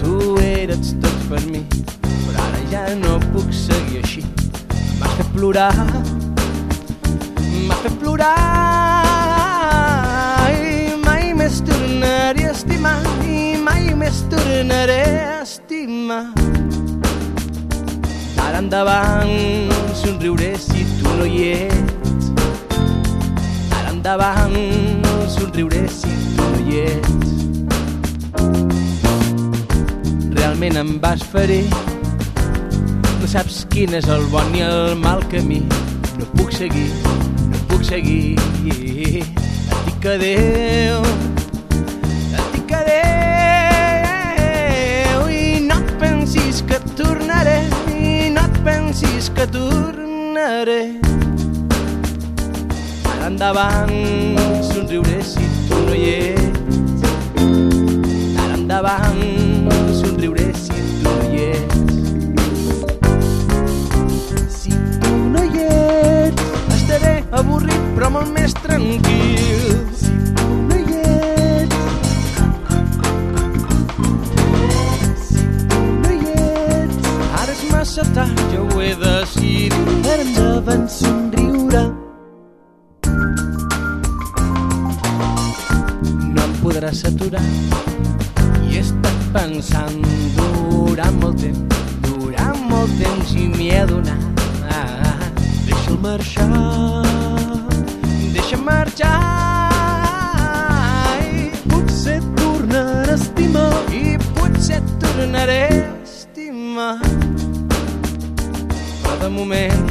tu eres tot per mi, però ara ja no puc seguir així. M'has fet plorar, m'has fet plorar, i mai més tornaré a estimar, i mai més tornaré a estimar. Ara endavant somriuré si tu no hi ets. Ara endavant somriuré si tu no hi ets. Realment em vas ferir. No saps quin és el bon i el mal camí. No puc seguir, no puc seguir. Et dic adéu, et dic adéu i no et pensis que tornaré i no et pensis que tornaré. Endavant somriuré si tu no hi ets. Ara endavant somriuré si tu no hi ets. Si tu no hi ets, estaré avorrit però molt més tranquil. Si tu no si tu no ara massa tard, ja ho he decidit. Per endavant somriure. no em podràs aturar. Pensant durant molt temps, durant molt temps i m'hi he adonat. Deixa'l marxar. Deixa marxar i, Potser tornarà a estimar. i potser et tornaré a estimar. Però de moment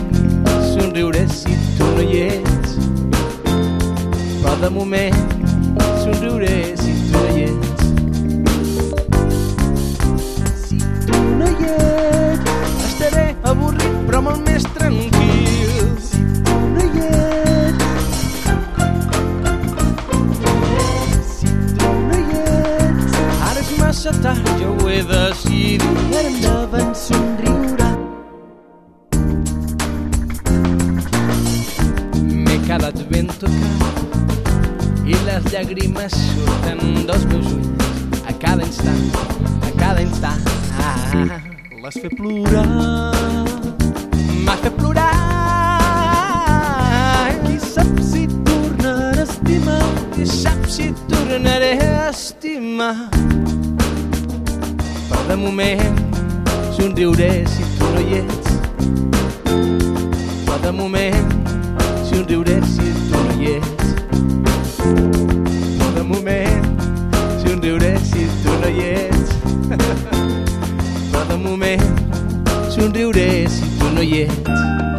somriuré si tu no hi ets. Però de moment somriuré si tu no hi ets. Molt més tranquil. si tu no hi ets. Si tu no hi ets, Ara és massa tard, ja ho he decidit. per endavant somriure. M'he quedat ben tocat i les a cada instant, a cada instant. Ah, L'has fet plorar. Estimar. i sap si tornaré a estimar. Però de moment somriuré si tu no hi ets. Però de moment somriuré si tu no hi ets. Però de moment somriuré si tu no hi ets. Però de moment somriuré si tu no hi ets.